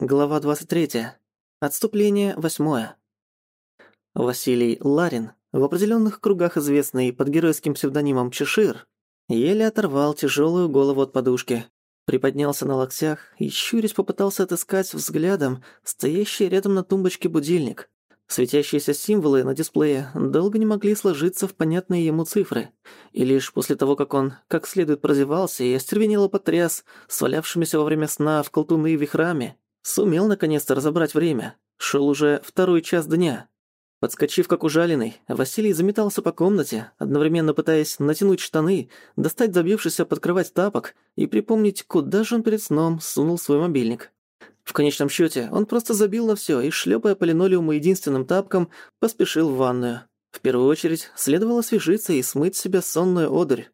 Глава 23. Отступление восьмое. Василий Ларин, в определенных кругах известный под геройским псевдонимом Чешир, еле оторвал тяжелую голову от подушки, приподнялся на локтях и, щурясь, попытался отыскать взглядом стоящий рядом на тумбочке будильник. Светящиеся символы на дисплее долго не могли сложиться в понятные ему цифры, и лишь после того, как он как следует прозевался и остервенело потряс свалявшимися во время сна в колтуны вихрами, Сумел наконец-то разобрать время. Шел уже второй час дня. Подскочив как ужаленный, Василий заметался по комнате, одновременно пытаясь натянуть штаны, достать забившийся под кровать тапок и припомнить, куда же он перед сном сунул свой мобильник. В конечном счете он просто забил на все и, шлепая по линолеуму единственным тапком, поспешил в ванную. В первую очередь следовало освежиться и смыть с себя сонную одурь.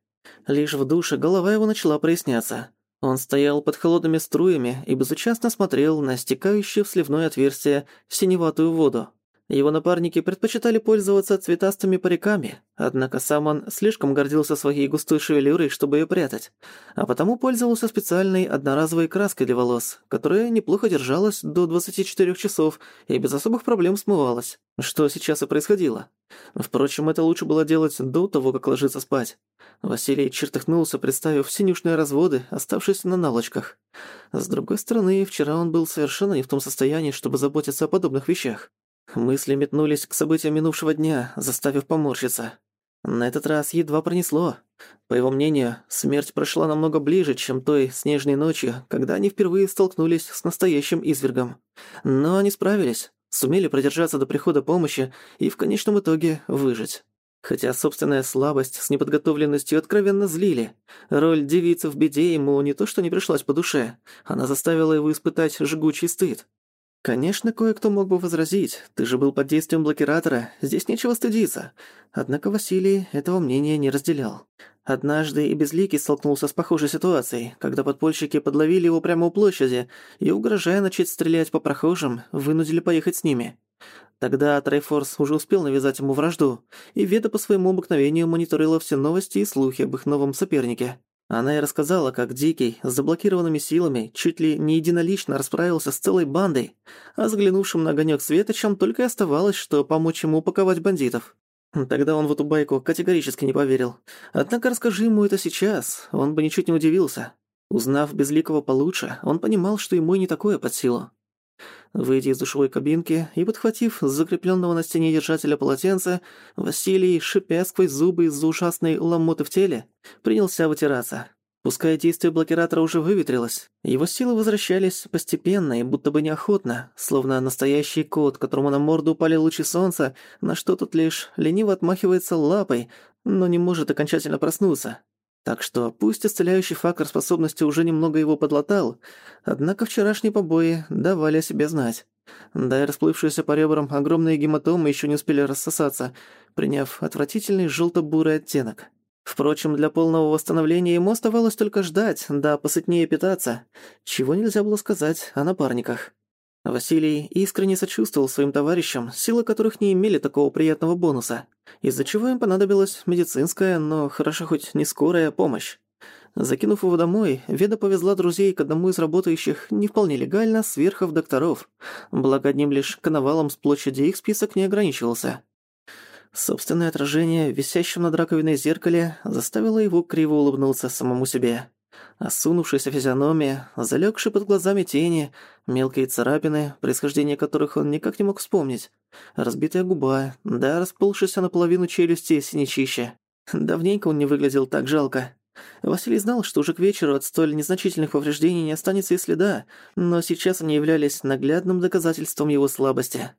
Лишь в душе голова его начала проясняться. Он стоял под холодными струями и безучастно смотрел на стекающее в сливное отверстие синеватую воду. Его напарники предпочитали пользоваться цветастыми париками, однако сам он слишком гордился своей густой шевелюрой, чтобы ее прятать, а потому пользовался специальной одноразовой краской для волос, которая неплохо держалась до 24 часов и без особых проблем смывалась, что сейчас и происходило. Впрочем, это лучше было делать до того, как ложиться спать. Василий чертыхнулся, представив синюшные разводы, оставшиеся на наволочках. С другой стороны, вчера он был совершенно не в том состоянии, чтобы заботиться о подобных вещах. Мысли метнулись к событиям минувшего дня, заставив поморщиться. На этот раз едва пронесло. По его мнению, смерть прошла намного ближе, чем той снежной ночью, когда они впервые столкнулись с настоящим извергом. Но они справились, сумели продержаться до прихода помощи и в конечном итоге выжить. Хотя собственная слабость с неподготовленностью откровенно злили. Роль девицы в беде ему не то что не пришлась по душе, она заставила его испытать жгучий стыд. Конечно, кое-кто мог бы возразить, ты же был под действием блокиратора, здесь нечего стыдиться. Однако Василий этого мнения не разделял. Однажды и Безликий столкнулся с похожей ситуацией, когда подпольщики подловили его прямо у площади и, угрожая начать стрелять по прохожим, вынудили поехать с ними. Тогда Трайфорс уже успел навязать ему вражду, и Веда по своему обыкновению мониторила все новости и слухи об их новом сопернике. Она и рассказала, как Дикий с заблокированными силами чуть ли не единолично расправился с целой бандой, а заглянувшим на огонёк Светочем только и оставалось, что помочь ему упаковать бандитов. Тогда он в эту байку категорически не поверил. Однако расскажи ему это сейчас, он бы ничуть не удивился. Узнав Безликого получше, он понимал, что ему и не такое под силу. Выйдя из душевой кабинки и подхватив с закреплённого на стене держателя полотенца, Василий, шипя сквозь зубы из-за ужасной ломоты в теле, принялся вытираться. Пускай действие блокиратора уже выветрилось, его силы возвращались постепенно и будто бы неохотно, словно настоящий кот, которому на морду упали лучи солнца, на что тут лишь лениво отмахивается лапой, но не может окончательно проснуться. Так что пусть исцеляющий фактор способности уже немного его подлатал, однако вчерашние побои давали о себе знать. Да и расплывшиеся по ребрам огромные гематомы еще не успели рассосаться, приняв отвратительный желто-бурый оттенок. Впрочем, для полного восстановления ему оставалось только ждать, да посытнее питаться, чего нельзя было сказать о напарниках. Василий искренне сочувствовал своим товарищам, силы которых не имели такого приятного бонуса, из-за чего им понадобилась медицинская, но хорошо хоть не скорая помощь. Закинув его домой, Веда повезла друзей к одному из работающих не вполне легально сверхов докторов, благо одним лишь коновалом с площади их список не ограничивался. Собственное отражение в висящем над раковиной зеркале заставило его криво улыбнуться самому себе. Осунувшаяся физиономия, залегшие под глазами тени, мелкие царапины, происхождение которых он никак не мог вспомнить, разбитая губа, да расползшаяся наполовину челюсти синячище. Давненько он не выглядел так жалко. Василий знал, что уже к вечеру от столь незначительных повреждений не останется и следа, но сейчас они являлись наглядным доказательством его слабости.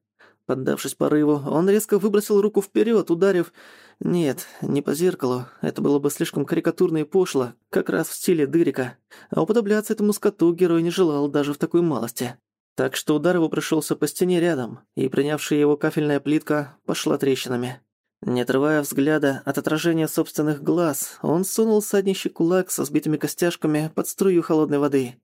Поддавшись порыву, он резко выбросил руку вперед, ударив... Нет, не по зеркалу. Это было бы слишком карикатурно и пошло, как раз в стиле дырика. А уподобляться этому скоту герой не желал даже в такой малости. Так что удар его пришелся по стене рядом, и принявшая его кафельная плитка пошла трещинами. Не отрывая взгляда от отражения собственных глаз, он сунул саднищий кулак со сбитыми костяшками под струю холодной воды.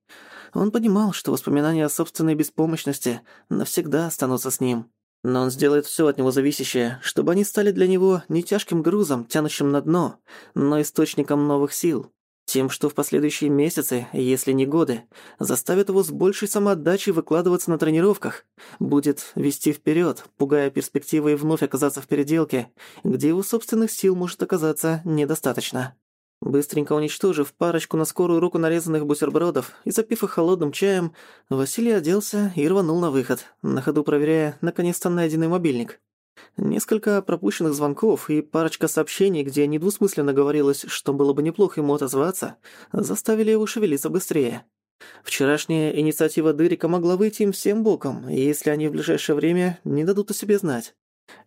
Он понимал, что воспоминания о собственной беспомощности навсегда останутся с ним. Но он сделает все от него зависящее, чтобы они стали для него не тяжким грузом, тянущим на дно, но источником новых сил. Тем, что в последующие месяцы, если не годы, заставит его с большей самоотдачей выкладываться на тренировках, будет вести вперед, пугая перспективой вновь оказаться в переделке, где его собственных сил может оказаться недостаточно. Быстренько уничтожив парочку на скорую руку нарезанных бутербродов и запив их холодным чаем, Василий оделся и рванул на выход, на ходу проверяя наконец-то найденный мобильник. Несколько пропущенных звонков и парочка сообщений, где недвусмысленно говорилось, что было бы неплохо ему отозваться, заставили его шевелиться быстрее. Вчерашняя инициатива Дырика могла выйти им всем боком, если они в ближайшее время не дадут о себе знать.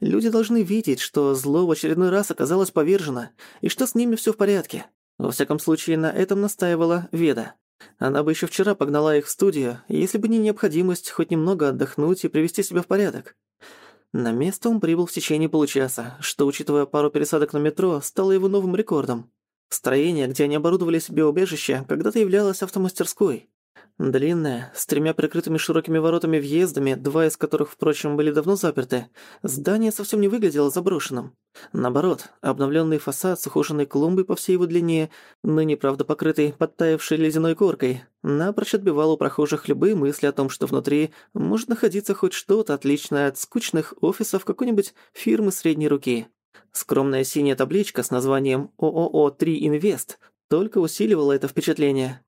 Люди должны видеть, что зло в очередной раз оказалось повержено, и что с ними всё в порядке. Во всяком случае, на этом настаивала Веда. Она бы ещё вчера погнала их в студию, если бы не необходимость хоть немного отдохнуть и привести себя в порядок. На место он прибыл в течение получаса, что, учитывая пару пересадок на метро, стало его новым рекордом. Строение, где они оборудовали себе убежище, когда-то являлось автомастерской. Длинное, с тремя прикрытыми широкими воротами-въездами, два из которых, впрочем, были давно заперты, здание совсем не выглядело заброшенным. Наоборот, обновленный фасад с ухоженной клумбой по всей его длине, ныне, правда, покрытый подтаявшей ледяной коркой, напрочь отбивал у прохожих любые мысли о том, что внутри может находиться хоть что-то отличное от скучных офисов какой-нибудь фирмы средней руки. Скромная синяя табличка с названием «ООО-3 Инвест» только усиливала это впечатление.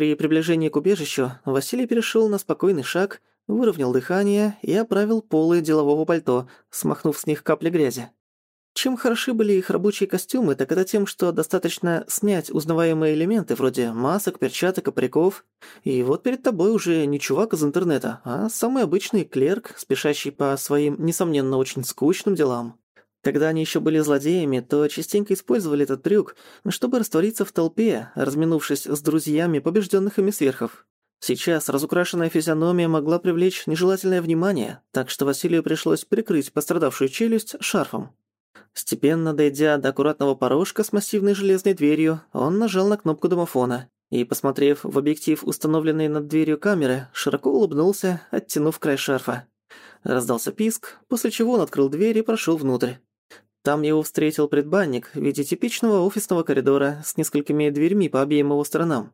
При приближении к убежищу Василий перешёл на спокойный шаг, выровнял дыхание и оправил полы делового пальто, смахнув с них капли грязи. Чем хороши были их рабочие костюмы, так это тем, что достаточно снять узнаваемые элементы вроде масок, перчаток париков, и вот перед тобой уже не чувак из интернета, а самый обычный клерк, спешащий по своим, несомненно, очень скучным делам. Когда они еще были злодеями, то частенько использовали этот трюк, чтобы раствориться в толпе, разминувшись с друзьями побежденных ими сверхов. Сейчас разукрашенная физиономия могла привлечь нежелательное внимание, так что Василию пришлось прикрыть пострадавшую челюсть шарфом. Степенно дойдя до аккуратного порожка с массивной железной дверью, он нажал на кнопку домофона и, посмотрев в объектив установленной над дверью камеры, широко улыбнулся, оттянув край шарфа. Раздался писк, после чего он открыл дверь и прошёл внутрь. Там его встретил предбанник в виде типичного офисного коридора с несколькими дверьми по обеим его сторонам.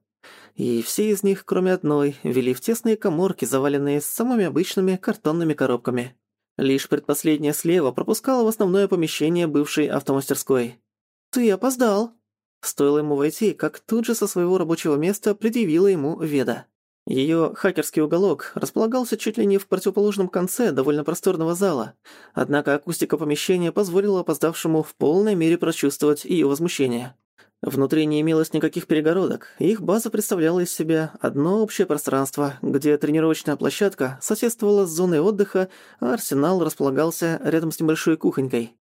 И все из них, кроме одной, вели в тесные коморки, заваленные самыми обычными картонными коробками. Лишь предпоследняя слева пропускала в основное помещение бывшей автомастерской. «Ты опоздал!» Стоило ему войти, как тут же со своего рабочего места предъявила ему Веда. Её хакерский уголок располагался чуть ли не в противоположном конце довольно просторного зала, однако акустика помещения позволила опоздавшему в полной мере прочувствовать её возмущение. Внутри не имелось никаких перегородок, их база представляла из себя одно общее пространство, где тренировочная площадка соседствовала с зоной отдыха, а арсенал располагался рядом с небольшой кухонькой.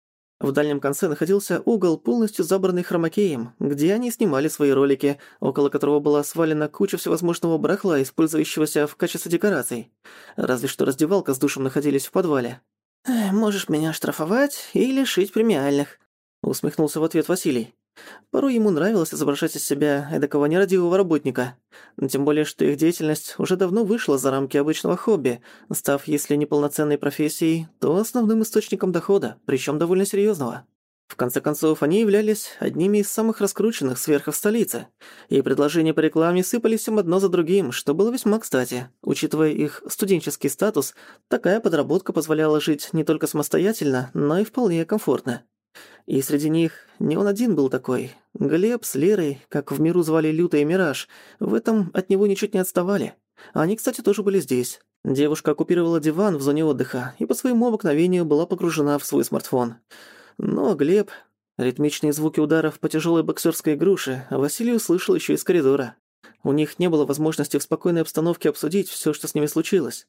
В дальнем конце находился угол, полностью забранный хромакеем, где они снимали свои ролики, около которого была свалена куча всевозможного барахла, использующегося в качестве декораций. Разве что раздевалка с душем находились в подвале. «Можешь меня штрафовать и лишить премиальных», — усмехнулся в ответ Василий. Порой ему нравилось изображать из себя эдакого нерадивого работника. Тем более, что их деятельность уже давно вышла за рамки обычного хобби, став, если не полноценной профессией, то основным источником дохода, причем довольно серьезного. В конце концов, они являлись одними из самых раскрученных сверхов столицы, и предложения по рекламе сыпались им одно за другим, что было весьма кстати. Учитывая их студенческий статус, такая подработка позволяла жить не только самостоятельно, но и вполне комфортно. И среди них не он один был такой. Глеб с Лерой, как в миру звали Люта и Мираж, в этом от него ничуть не отставали. Они, кстати, тоже были здесь. Девушка оккупировала диван в зоне отдыха и по своему обыкновению была погружена в свой смартфон. Но Глеб... Ритмичные звуки ударов по тяжелой боксерской груше Василий услышал еще из коридора. У них не было возможности в спокойной обстановке обсудить все, что с ними случилось.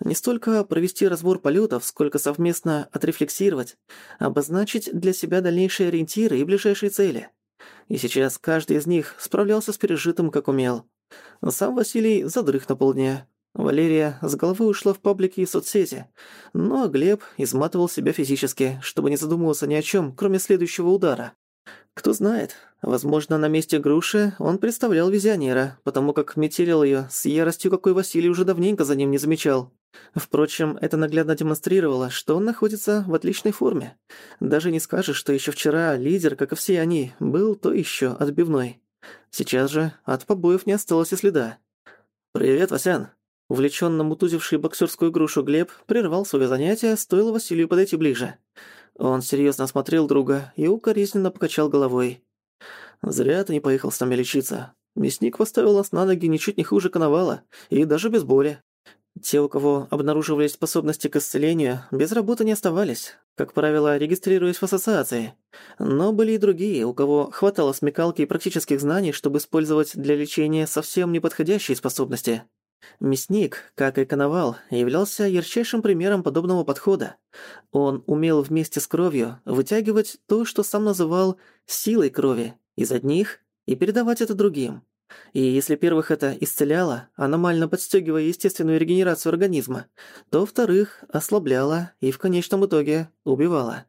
Не столько провести разбор полетов, сколько совместно отрефлексировать, обозначить для себя дальнейшие ориентиры и ближайшие цели. И сейчас каждый из них справлялся с пережитым, как умел. Сам Василий задрых на полдня. Валерия с головы ушла в паблики и соцсети, но Глеб изматывал себя физически, чтобы не задумываться ни о чем, кроме следующего удара. Кто знает, возможно, на месте груши он представлял визионера, потому как метелил её с яростью, какой Василий уже давненько за ним не замечал. Впрочем, это наглядно демонстрировало, что он находится в отличной форме. Даже не скажешь, что ещё вчера лидер, как и все они, был то ещё отбивной. Сейчас же от побоев не осталось и следа. «Привет, Васян!» Увлечённо мутузивший боксерскую грушу Глеб прервал своё занятие, стоило Василию подойти ближе. Он серьёзно осмотрел друга и укоризненно покачал головой. «Зря ты не поехал с нами лечиться. Мясник поставил нас на ноги ничуть не хуже коновала, и даже без боли. Те, у кого обнаруживались способности к исцелению, без работы не оставались, как правило, регистрируясь в ассоциации. Но были и другие, у кого хватало смекалки и практических знаний, чтобы использовать для лечения совсем неподходящие способности. Мясник, как и Коновал, являлся ярчайшим примером подобного подхода. Он умел вместе с кровью вытягивать то, что сам называл «силой крови» из одних и передавать это другим. И если первых это исцеляло, аномально подстёгивая естественную регенерацию организма, то вторых ослабляло и в конечном итоге убивало.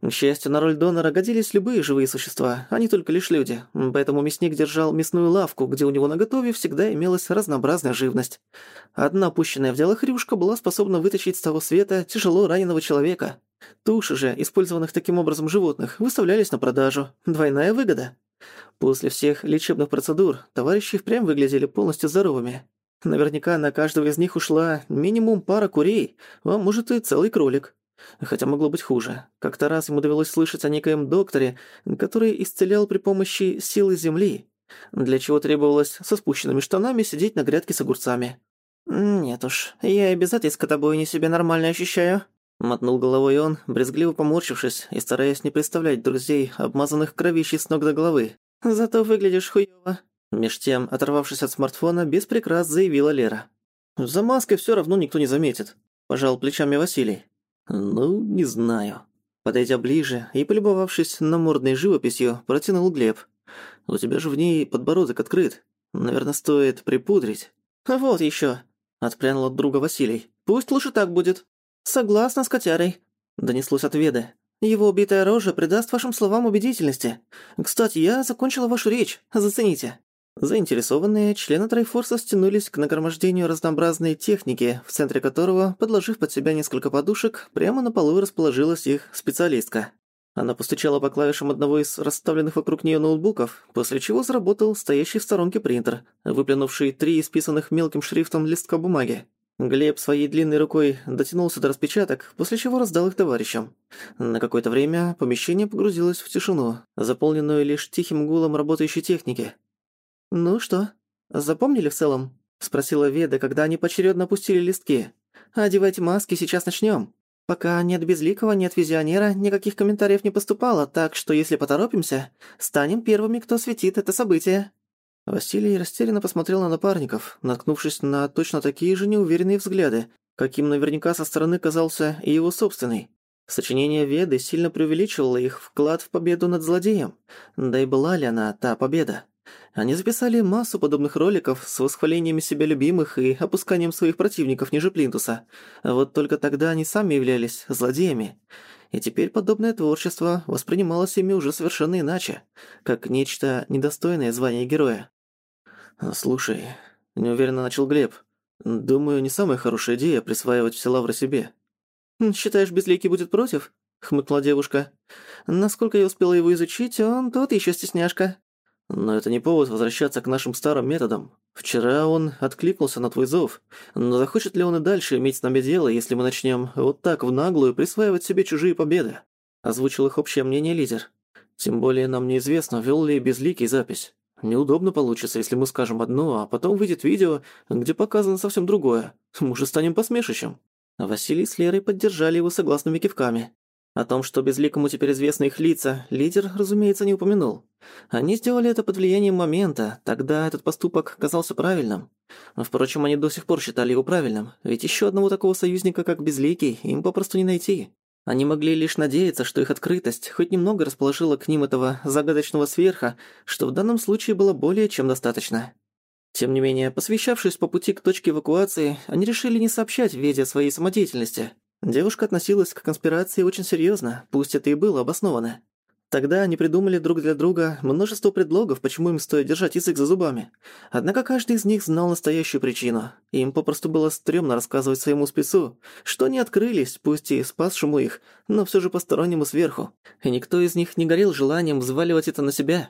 К счастью, на роль донора годились любые живые существа, а не только лишь люди, поэтому мясник держал мясную лавку, где у него наготове всегда имелась разнообразная живность. Одна опущенная в дело хрюшка была способна вытащить с того света тяжело раненого человека. Туши же, использованных таким образом животных, выставлялись на продажу. Двойная выгода. После всех лечебных процедур товарищи впрямь выглядели полностью здоровыми. Наверняка на каждого из них ушла минимум пара курей, а может и целый кролик. Хотя могло быть хуже. Как-то раз ему довелось слышать о некоем докторе, который исцелял при помощи силы земли, для чего требовалось со спущенными штанами сидеть на грядке с огурцами. «Нет уж, я и без этой скотобойни себя нормально ощущаю», — мотнул головой он, брезгливо поморщившись и стараясь не представлять друзей, обмазанных кровищей с ног до головы. «Зато выглядишь хуёво». Меж тем, оторвавшись от смартфона, без прикрас заявила Лера. «За маской всё равно никто не заметит», – пожал плечами Василий. «Ну, не знаю». Подойдя ближе и полюбовавшись намордной живописью, протянул Глеб. «У тебя же в ней подбородок открыт. Наверное, стоит припудрить». «Вот ещё», – отпрянул от друга Василий. «Пусть лучше так будет». «Согласна с котярой», – донеслось от Веды. Его убитая рожа придаст вашим словам убедительности. Кстати, я закончила вашу речь. Зацените». Заинтересованные члены Трайфорса стянулись к нагромождению разнообразной техники, в центре которого, подложив под себя несколько подушек, прямо на полу расположилась их специалистка. Она постучала по клавишам одного из расставленных вокруг неё ноутбуков, после чего заработал стоящий в сторонке принтер, выплюнувший три исписанных мелким шрифтом листка бумаги. Глеб своей длинной рукой дотянулся до распечаток, после чего раздал их товарищам. На какое-то время помещение погрузилось в тишину, заполненную лишь тихим гулом работающей техники. «Ну что, запомнили в целом?» – спросила Веда, когда они поочерёдно опустили листки. «Одевайте маски, сейчас начнём. Пока нет Безликого, нет Визионера, никаких комментариев не поступало, так что если поторопимся, станем первыми, кто светит это событие». Василий растерянно посмотрел на напарников, наткнувшись на точно такие же неуверенные взгляды, каким наверняка со стороны казался и его собственный. Сочинение Веды сильно преувеличивало их вклад в победу над злодеем. Да и была ли она та победа? Они записали массу подобных роликов с восхвалениями себя любимых и опусканием своих противников ниже плинтуса. Вот только тогда они сами являлись злодеями. И теперь подобное творчество воспринималось ими уже совершенно иначе, как нечто недостойное звания героя. «Слушай», — неуверенно начал Глеб, «думаю, не самая хорошая идея присваивать все лавры себе». «Считаешь, Безликий будет против?» — хмыкнула девушка. «Насколько я успела его изучить, он тот еще стесняшка». «Но это не повод возвращаться к нашим старым методам. Вчера он откликнулся на твой зов, но захочет ли он и дальше иметь с нами дело, если мы начнем вот так в наглую присваивать себе чужие победы?» Озвучил их общее мнение лидер. «Тем более нам неизвестно, вел ли Безликий запись. Неудобно получится, если мы скажем одно, а потом выйдет видео, где показано совсем другое. Мы же станем посмешищем». Василий с Лерой поддержали его согласными кивками. О том, что безликому теперь известны их лица, лидер, разумеется, не упомянул. Они сделали это под влиянием момента, тогда этот поступок казался правильным. Впрочем, они до сих пор считали его правильным, ведь еще одного такого союзника, как Безликий, им попросту не найти. Они могли лишь надеяться, что их открытость хоть немного расположила к ним этого загадочного сверха, что в данном случае было более чем достаточно. Тем не менее, посвящавшись по пути к точке эвакуации, они решили не сообщать Веде о своей самодеятельности. Девушка относилась к конспирации очень серьёзно, пусть это и было обосновано. Тогда они придумали друг для друга множество предлогов, почему им стоит держать язык за зубами. Однако каждый из них знал настоящую причину. Им попросту было стрёмно рассказывать своему спецу, что они открылись, пусть и спасшему их, но всё же постороннему сверху. И никто из них не горел желанием взваливать это на себя.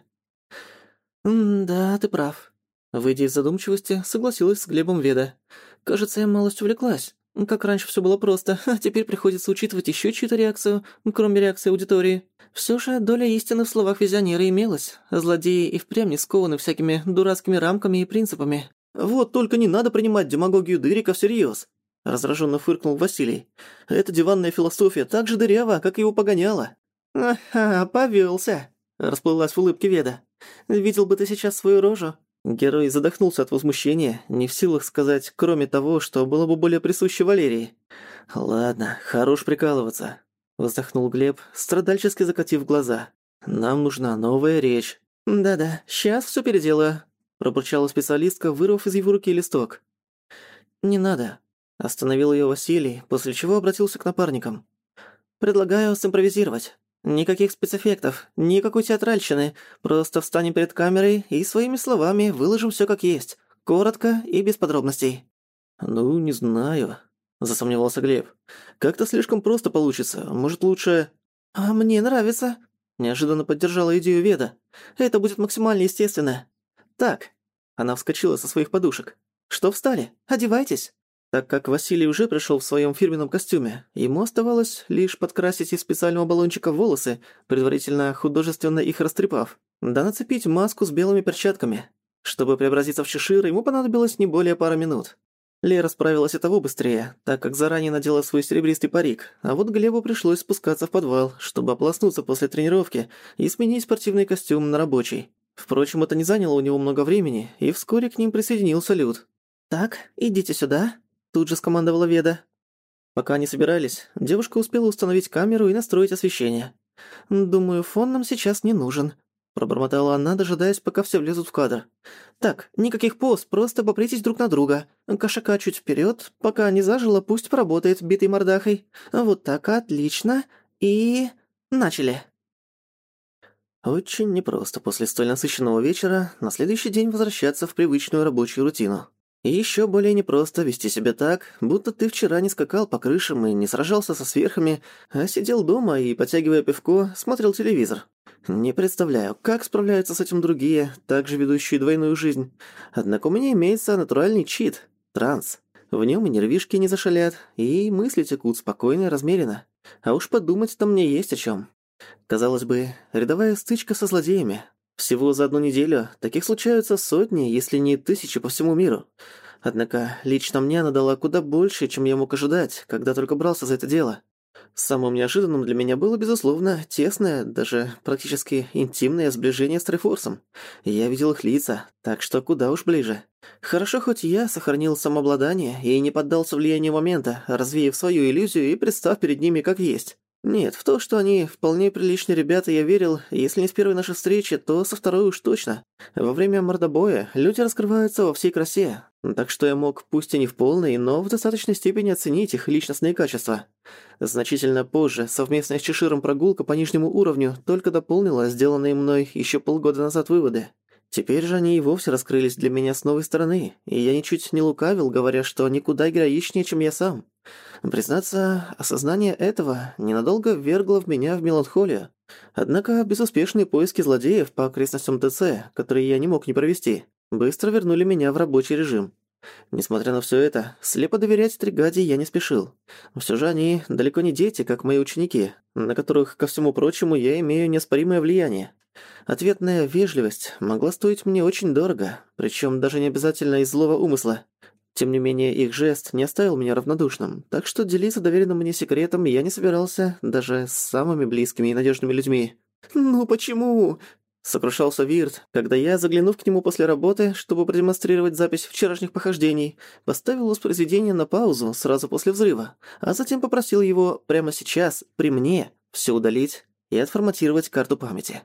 «Да, ты прав». Выйдя из задумчивости, согласилась с Глебом Веда. «Кажется, я малость увлеклась. Как раньше все было просто, а теперь приходится учитывать еще чью-то реакцию, кроме реакции аудитории. Все же доля истины в словах визионера имелась. Злодеи и впрямь не скованы всякими дурацкими рамками и принципами. «Вот только не надо принимать демагогию Дырика всерьез», — раздраженно фыркнул Василий. «Эта диванная философия так же дырява, как его погоняла». «Ага, повелся, расплылась в улыбке Веда. «Видел бы ты сейчас свою рожу». Герой задохнулся от возмущения, не в силах сказать, кроме того, что было бы более присуще Валерии. «Ладно, хорош прикалываться», — вздохнул Глеб, страдальчески закатив глаза. «Нам нужна новая речь». «Да-да, сейчас всё переделаю», — пробурчала специалистка, вырвав из его руки листок. «Не надо», — остановил её Василий, после чего обратился к напарникам. «Предлагаю симпровизировать. Никаких спецэффектов, никакой театральщины. Просто встанем перед камерой и своими словами выложим всё как есть. Коротко и без подробностей». «Ну, не знаю», — засомневался Глеб. «Как-то слишком просто получится. Может, лучше...» «А мне нравится», — неожиданно поддержала идею Веда. «Это будет максимально естественно. Так». Она вскочила со своих подушек. «Что встали? Одевайтесь». Так как Василий уже пришел в своем фирменном костюме, ему оставалось лишь подкрасить из специального баллончика волосы, предварительно художественно их растрепав, да нацепить маску с белыми перчатками. Чтобы преобразиться в Чешир, ему понадобилось не более пары минут. Лера справилась и того быстрее, так как заранее надела свой серебристый парик, а вот Глебу пришлось спускаться в подвал, чтобы ополоснуться после тренировки и сменить спортивный костюм на рабочий. Впрочем, это не заняло у него много времени, и вскоре к ним присоединился Люд. «Так, идите сюда», Тут же скомандовала Веда. Пока они собирались, девушка успела установить камеру и настроить освещение. «Думаю, фон нам сейчас не нужен», — пробормотала она, дожидаясь, пока все влезут в кадр. «Так, никаких поз, просто попритесь друг на друга. Кошака чуть вперед, пока не зажило, пусть поработает битой мордахой. Вот так, отлично. И... начали». Очень непросто после столь насыщенного вечера на следующий день возвращаться в привычную рабочую рутину. И ещё более непросто вести себя так, будто ты вчера не скакал по крышам и не сражался со сверхами, а сидел дома и, потягивая пивко, смотрел телевизор. Не представляю, как справляются с этим другие, также ведущие двойную жизнь. Однако у меня имеется натуральный чит — транс. В нём и нервишки не зашалят, и мысли текут спокойно и размеренно. А уж подумать-то мне есть о чём. Казалось бы, рядовая стычка со злодеями, всего за одну неделю таких случаются сотни, если не тысячи по всему миру. Однако лично мне она дала куда больше, чем я мог ожидать, когда только брался за это дело. Самым неожиданным для меня было, безусловно, тесное, даже практически интимное сближение с Трифорсом. Я видел их лица, так что куда уж ближе. Хорошо, хоть я сохранил самообладание и не поддался влиянию момента, развеяв свою иллюзию и представ перед ними как есть. Нет, в то, что они вполне приличные ребята, я верил, если не с первой нашей встречи, то со второй уж точно. Во время мордобоя люди раскрываются во всей красе, так что я мог, пусть и не в полной, но в достаточной степени оценить их личностные качества. Значительно позже совместная с Чеширом прогулка по нижнему уровню только дополнила сделанные мной еще полгода назад выводы. Теперь же они и вовсе раскрылись для меня с новой стороны, и я ничуть не лукавил, говоря, что они куда героичнее, чем я сам. Признаться, осознание этого ненадолго ввергло в меня в меланхолию. Однако безуспешные поиски злодеев по окрестностям ТЦ, которые я не мог не провести, быстро вернули меня в рабочий режим. Несмотря на все это, слепо доверять Тригаде я не спешил. Все же они далеко не дети, как мои ученики, на которых, ко всему прочему, я имею неоспоримое влияние. Ответная вежливость могла стоить мне очень дорого, причем даже не обязательно из злого умысла. Тем не менее, их жест не оставил меня равнодушным, так что делиться доверенным мне секретом я не собирался даже с самыми близкими и надежными людьми. «Ну почему?» — сокрушался Вирт, когда я, заглянув к нему после работы, чтобы продемонстрировать запись вчерашних похождений, поставил воспроизведение на паузу сразу после взрыва, а затем попросил его прямо сейчас, при мне, все удалить и отформатировать карту памяти.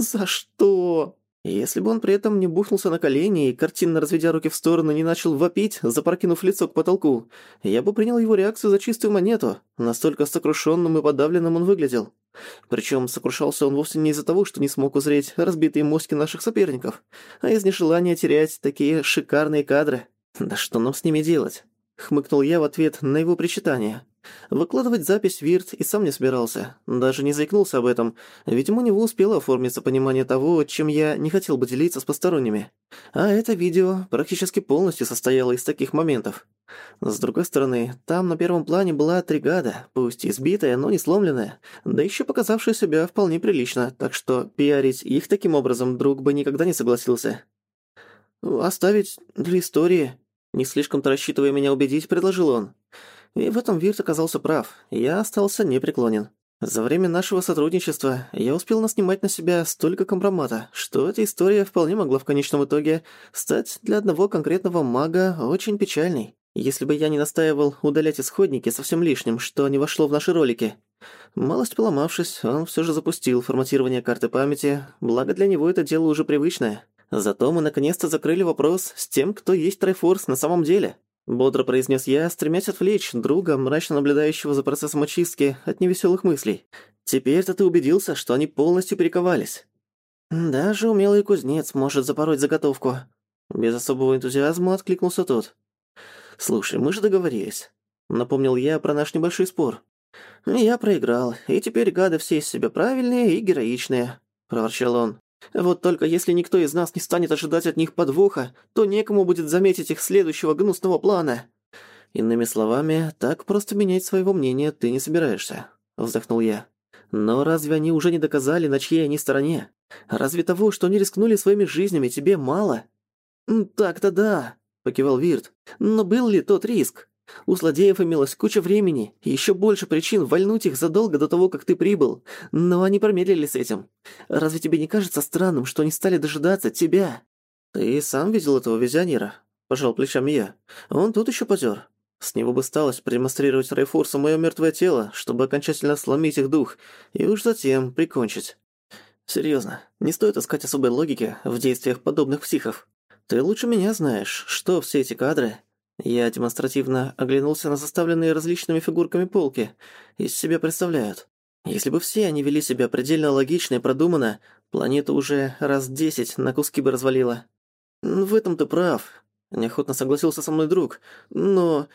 «За что?» Если бы он при этом не бухнулся на колени и, картинно разведя руки в стороны, не начал вопить, запрокинув лицо к потолку, я бы принял его реакцию за чистую монету, настолько сокрушенным и подавленным он выглядел. Причем сокрушался он вовсе не из-за того, что не смог узреть разбитые мозги наших соперников, а из нежелания терять такие шикарные кадры. Да что нам с ними делать? Хмыкнул я в ответ на его причитание. Выкладывать запись Вирт и сам не собирался, даже не заикнулся об этом, ведь у него успело оформиться понимание того, чем я не хотел бы делиться с посторонними. А это видео практически полностью состояло из таких моментов. С другой стороны, там на первом плане была тригада, пусть избитая, но не сломленная, да еще показавшая себя вполне прилично, так что пиарить их таким образом друг бы никогда не согласился. «Оставить для истории», не слишком-то рассчитывая меня убедить, предложил он. И в этом Вирт оказался прав, я остался непреклонен. За время нашего сотрудничества я успел наснимать на себя столько компромата, что эта история вполне могла в конечном итоге стать для одного конкретного мага очень печальной, если бы я не настаивал удалять исходники совсем лишним, что не вошло в наши ролики. Малость поломавшись, он всё же запустил форматирование карты памяти, благо для него это дело уже привычное. Зато мы наконец-то закрыли вопрос с тем, кто есть Трайфорс на самом деле. Бодро произнес я, стремясь отвлечь друга, мрачно наблюдающего за процессом очистки, от невеселых мыслей. «Теперь-то ты убедился, что они полностью перековались». «Даже умелый кузнец может запороть заготовку». Без особого энтузиазма откликнулся тот. «Слушай, мы же договорились». Напомнил я про наш небольшой спор. «Я проиграл, и теперь гады все из себя правильные и героичные», — проворчал он. Вот только если никто из нас не станет ожидать от них подвоха, то некому будет заметить их следующего гнусного плана. Иными словами, так просто менять своего мнения ты не собираешься, вздохнул я. Но разве они уже не доказали, на чьей они стороне? Разве того, что они рискнули своими жизнями, тебе мало? Так-то да, покивал Вирт. Но был ли тот риск? У злодеев имелось куча времени и ещё больше причин вальнуть их задолго до того, как ты прибыл, но они промедлили с этим. Разве тебе не кажется странным, что они стали дожидаться тебя? Ты сам видел этого визионера? Пожал плечами я. Он тут ещё позер. С него бы сталось продемонстрировать Райфорсу моё мёртвое тело, чтобы окончательно сломить их дух, и уж затем прикончить. Серьёзно, не стоит искать особой логики в действиях подобных психов. Ты лучше меня знаешь, что все эти кадры я демонстративно оглянулся на заставленные различными фигурками полки. Из себя представляют. Если бы все они вели себя предельно логично и продуманно, планету уже раз десять на куски бы развалила. «В этом ты прав», — неохотно согласился со мной друг. «Но...»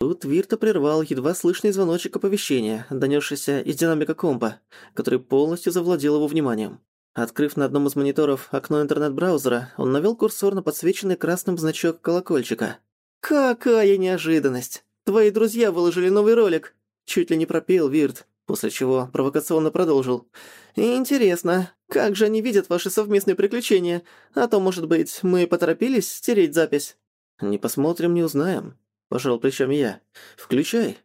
Тут Вирта прервал едва слышный звоночек оповещения, донёсшийся из динамика компа, который полностью завладел его вниманием. Открыв на одном из мониторов окно интернет-браузера, он навёл курсор на подсвеченный красным значок колокольчика — «Какая неожиданность! Твои друзья выложили новый ролик!» Чуть ли не пропел Вирт, после чего провокационно продолжил. «Интересно, как же они видят ваши совместные приключения? А то, может быть, мы поторопились стереть запись?» «Не посмотрим, не узнаем», – пожал плечами я. «Включай».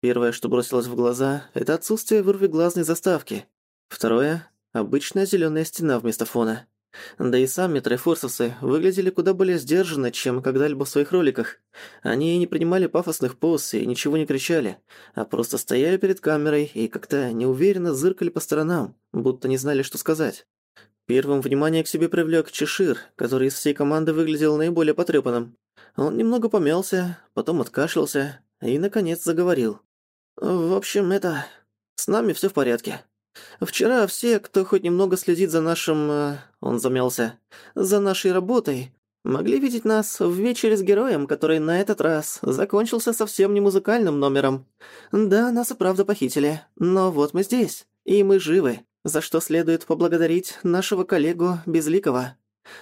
Первое, что бросилось в глаза, это отсутствие вырвиглазной заставки. Второе – обычная зелёная стена вместо фона. Да и сами трайфорсовцы выглядели куда более сдержанно, чем когда-либо в своих роликах. Они не принимали пафосных поз и ничего не кричали, а просто стояли перед камерой и как-то неуверенно зыркали по сторонам, будто не знали, что сказать. Первым внимание к себе привлёк Чешир, который из всей команды выглядел наиболее потрёпанным. Он немного помялся, потом откашлялся и, наконец, заговорил. «В общем, это... С нами всё в порядке. Вчера все, кто хоть немного следит за нашим... Э, он замялся. За нашей работой, могли видеть нас в вечере с героем, который на этот раз закончился совсем не музыкальным номером. Да, нас и правда похитили, но вот мы здесь, и мы живы, за что следует поблагодарить нашего коллегу Безликого.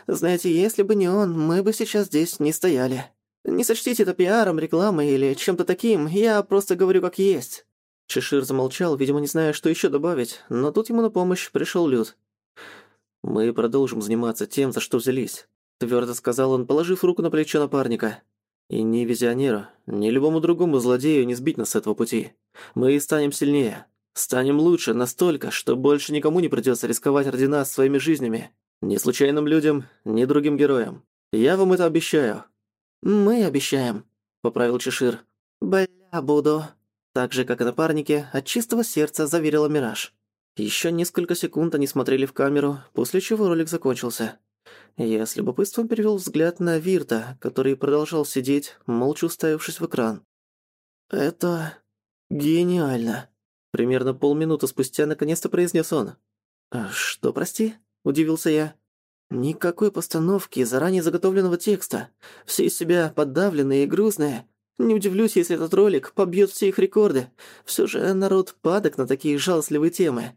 Знаете, если бы не он, мы бы сейчас здесь не стояли. Не сочтите это пиаром, рекламой или чем-то таким, я просто говорю как есть. Чешир замолчал, видимо, не зная, что еще добавить, но тут ему на помощь пришел Люд. «Мы продолжим заниматься тем, за что взялись», — твердо сказал он, положив руку на плечо напарника. «И ни визионеру, ни любому другому злодею не сбить нас с этого пути. Мы станем сильнее, станем лучше настолько, что больше никому не придется рисковать ради нас своими жизнями. Ни случайным людям, ни другим героям. Я вам это обещаю». «Мы обещаем», — поправил Чешир. «Бля, буду», так же, как и напарники, от чистого сердца заверила Мираж. Еще несколько секунд они смотрели в камеру, после чего ролик закончился. Я с любопытством перевел взгляд на Вирта, который продолжал сидеть, молча уставившись в экран. «Это... гениально!» Примерно полминуты спустя наконец-то произнес он. «А «Что, прости?» – удивился я. «Никакой постановки заранее заготовленного текста. Все из себя подавленные и грустные. Не удивлюсь, если этот ролик побьет все их рекорды. Все же народ падок на такие жалостливые темы.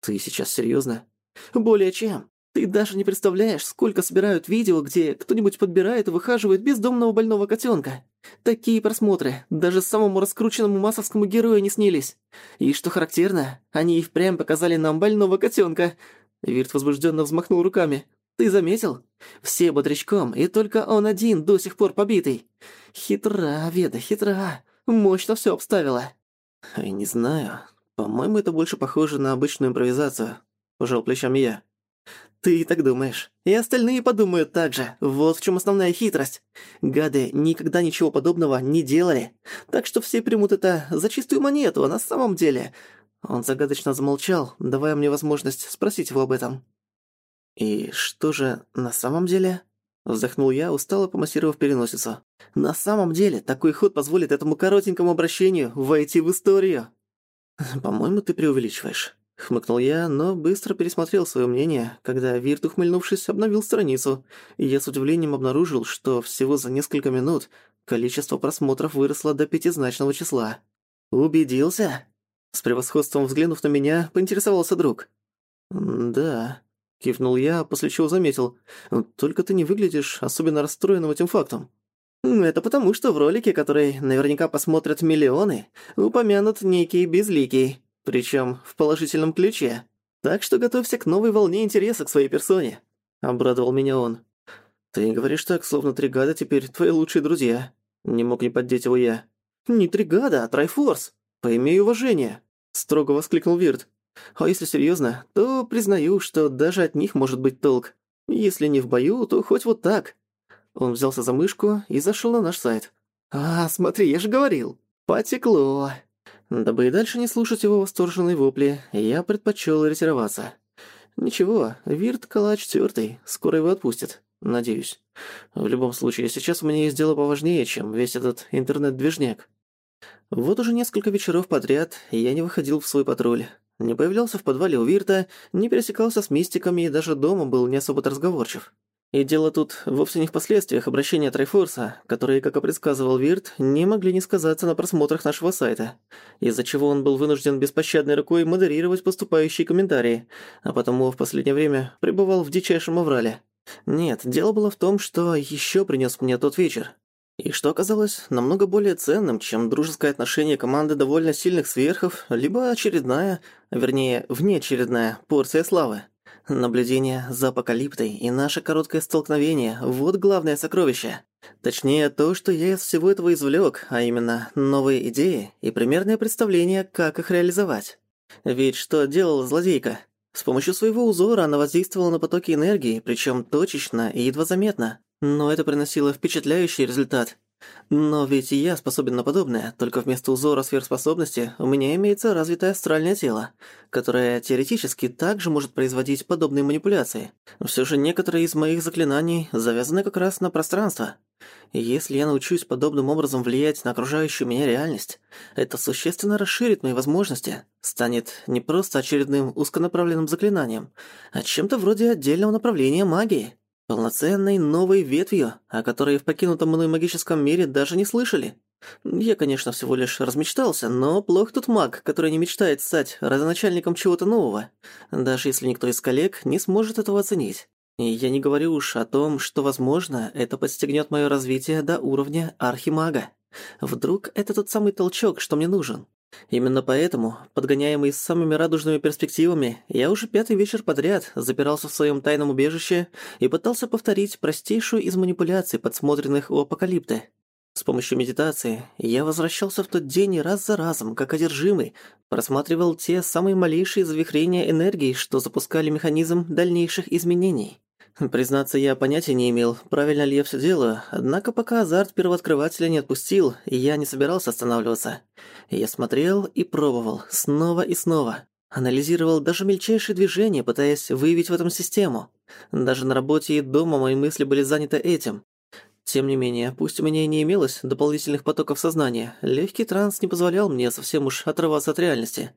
Ты сейчас серьезно? Более чем. Ты даже не представляешь, сколько собирают видео, где кто-нибудь подбирает и выхаживает бездомного больного котенка. Такие просмотры даже самому раскрученному массовскому герою не снились. И что характерно, они и впрямь показали нам больного котенка. Вирт возбужденно взмахнул руками. Ты заметил? Все бодрячком, и только он один до сих пор побитый. Хитра, Веда, хитра. Мощно все обставила. Не знаю. По-моему, это больше похоже на обычную импровизацию. Пожал плечами я. Ты так думаешь. И остальные подумают так же. Вот в чем основная хитрость. Гады никогда ничего подобного не делали. Так что все примут это за чистую монету, а на самом деле... Он загадочно замолчал, давая мне возможность спросить его об этом. «И что же на самом деле?» Вздохнул я, устало помассировав переносицу. «На самом деле, такой ход позволит этому коротенькому обращению войти в историю». «По-моему, ты преувеличиваешь». Хмыкнул я, но быстро пересмотрел своё мнение, когда Вирт, ухмыльнувшись, обновил страницу, и я с удивлением обнаружил, что всего за несколько минут количество просмотров выросло до пятизначного числа. «Убедился?» С превосходством взглянув на меня, поинтересовался друг. «Да», — кивнул я, после чего заметил. «Только ты не выглядишь особенно расстроенным этим фактом». «Это потому, что в ролике, который наверняка посмотрят миллионы, упомянут некий безликий». Причем в положительном ключе. Так что готовься к новой волне интереса к своей персоне», — обрадовал меня он. «Ты говоришь так, словно три гада теперь твои лучшие друзья». Не мог не поддеть его я. «Не три гада, а Трайфорс. Поимей уважение», — строго воскликнул Вирт. «А если серьезно, то признаю, что даже от них может быть толк. Если не в бою, то хоть вот так». Он взялся за мышку и зашел на наш сайт. «А, смотри, я же говорил. Потекло». Дабы и дальше не слушать его восторженные вопли, я предпочел ретироваться. Ничего, Вирт Калач тёртый, скоро его отпустят. Надеюсь. В любом случае, сейчас у меня есть дело поважнее, чем весь этот интернет-движняк. Вот уже несколько вечеров подряд я не выходил в свой патруль. Не появлялся в подвале у Вирта, не пересекался с мистиками и даже дома был не особо разговорчив. И дело тут вовсе не в последствиях обращения Трайфорса, которые, как и предсказывал Вирт, не могли не сказаться на просмотрах нашего сайта, из-за чего он был вынужден беспощадной рукой модерировать поступающие комментарии, а потому в последнее время пребывал в дичайшем аврале. Нет, дело было в том, что еще принес мне тот вечер. И что оказалось намного более ценным, чем дружеское отношение команды довольно сильных сверхов, либо очередная, вернее, внеочередная порция славы. Наблюдение за апокалиптой и наше короткое столкновение – вот главное сокровище. Точнее, то, что я из всего этого извлек, а именно новые идеи и примерное представление, как их реализовать. Ведь что делала злодейка? С помощью своего узора она воздействовала на потоки энергии, причем точечно и едва заметно. Но это приносило впечатляющий результат. Но ведь и я способен на подобное, только вместо узора сверхспособности у меня имеется развитое астральное тело, которое теоретически также может производить подобные манипуляции. Все же некоторые из моих заклинаний завязаны как раз на пространство. Если я научусь подобным образом влиять на окружающую меня реальность, это существенно расширит мои возможности, станет не просто очередным узконаправленным заклинанием, а чем-то вроде отдельного направления магии. Полноценной новой ветвью, о которой в покинутом мной магическом мире даже не слышали. Я, конечно, всего лишь размечтался, но плох тут маг, который не мечтает стать родоначальником чего-то нового, даже если никто из коллег не сможет этого оценить. И я не говорю уж о том, что, возможно, это подстегнет мое развитие до уровня архимага. Вдруг это тот самый толчок, что мне нужен. Именно поэтому, подгоняемый самыми радужными перспективами, я уже пятый вечер подряд запирался в своем тайном убежище и пытался повторить простейшую из манипуляций, подсмотренных у апокалипты. С помощью медитации я возвращался в тот день раз за разом, как одержимый, просматривал те самые малейшие завихрения энергии, что запускали механизм дальнейших изменений. Признаться, я понятия не имел, правильно ли я все делаю, однако пока азарт первооткрывателя не отпустил, я не собирался останавливаться. Я смотрел и пробовал, снова и снова. Анализировал даже мельчайшие движения, пытаясь выявить в этом систему. Даже на работе и дома мои мысли были заняты этим. Тем не менее, пусть у меня и не имелось дополнительных потоков сознания, легкий транс не позволял мне совсем уж отрываться от реальности.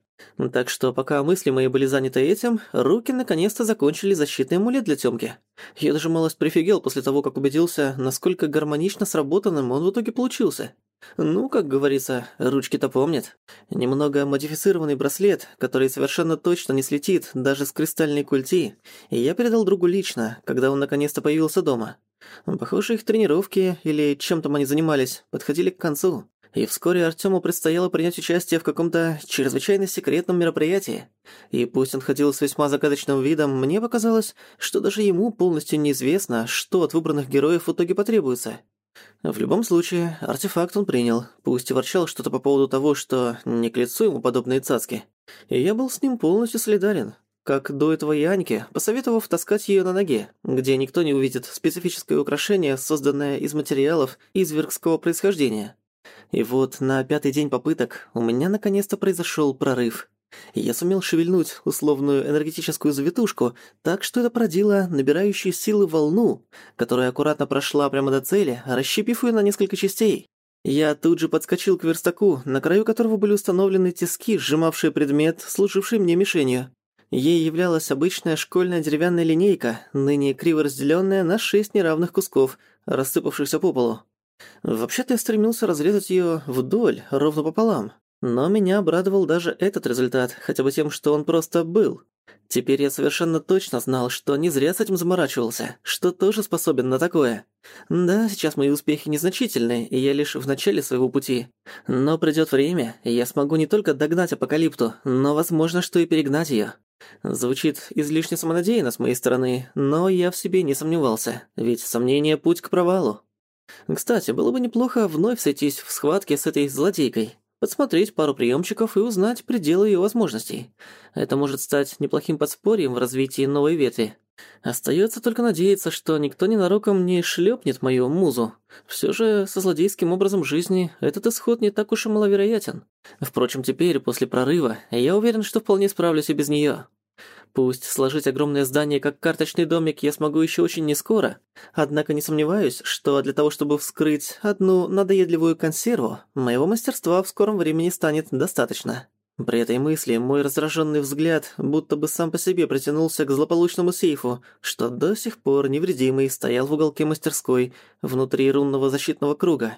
Так что пока мысли мои были заняты этим, руки наконец-то закончили защитный амулет для Тёмки. Я даже малость прифигел после того, как убедился, насколько гармонично сработанным он в итоге получился. Ну, как говорится, ручки-то помнят. Немного модифицированный браслет, который совершенно точно не слетит даже с кристальной культи, я передал другу лично, когда он наконец-то появился дома. Похоже, их тренировки, или чем там они занимались, подходили к концу. И вскоре Артёму предстояло принять участие в каком-то чрезвычайно секретном мероприятии. И пусть он ходил с весьма загадочным видом, мне показалось, что даже ему полностью неизвестно, что от выбранных героев в итоге потребуется. В любом случае, артефакт он принял, пусть и ворчал что-то по поводу того, что не к лицу ему подобные цацки. И я был с ним полностью солидарен. Как до этого Яньке, посоветовав таскать её на ноге, где никто не увидит специфическое украшение, созданное из материалов извергского происхождения. И вот на пятый день попыток у меня наконец-то произошёл прорыв. Я сумел шевельнуть условную энергетическую завитушку так, что это породило набирающую силы волну, которая аккуратно прошла прямо до цели, расщепив её на несколько частей. Я тут же подскочил к верстаку, на краю которого были установлены тиски, сжимавшие предмет, служивший мне мишенью. Ей являлась обычная школьная деревянная линейка, ныне криво разделённая на шесть неравных кусков, рассыпавшихся по полу. Вообще-то я стремился разрезать её вдоль, ровно пополам. Но меня обрадовал даже этот результат, хотя бы тем, что он просто был. Теперь я совершенно точно знал, что не зря с этим заморачивался, что тоже способен на такое. Да, сейчас мои успехи незначительны, и я лишь в начале своего пути. Но придёт время, и я смогу не только догнать Апокалипту, но, возможно, что и перегнать её. Звучит излишне самонадеянно с моей стороны, но я в себе не сомневался, ведь сомнение – путь к провалу. Кстати, было бы неплохо вновь сойтись в схватке с этой злодейкой, подсмотреть пару приемчиков и узнать пределы ее возможностей. Это может стать неплохим подспорьем в развитии новой ветви. Остается только надеяться, что никто ненароком не шлепнет мою музу. Все же со злодейским образом жизни этот исход не так уж и маловероятен. Впрочем, теперь, после прорыва, я уверен, что вполне справлюсь и без нее. Пусть сложить огромное здание как карточный домик я смогу еще очень нескоро, однако не сомневаюсь, что для того, чтобы вскрыть одну надоедливую консерву, моего мастерства в скором времени станет достаточно. При этой мысли мой раздраженный взгляд будто бы сам по себе притянулся к злополучному сейфу, что до сих пор невредимый стоял в уголке мастерской внутри рунного защитного круга.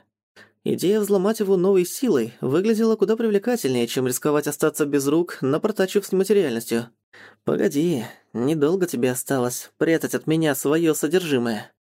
Идея взломать его новой силой выглядела куда привлекательнее, чем рисковать остаться без рук, напортачив с нематериальностью. «Погоди, недолго тебе осталось прятать от меня своё содержимое».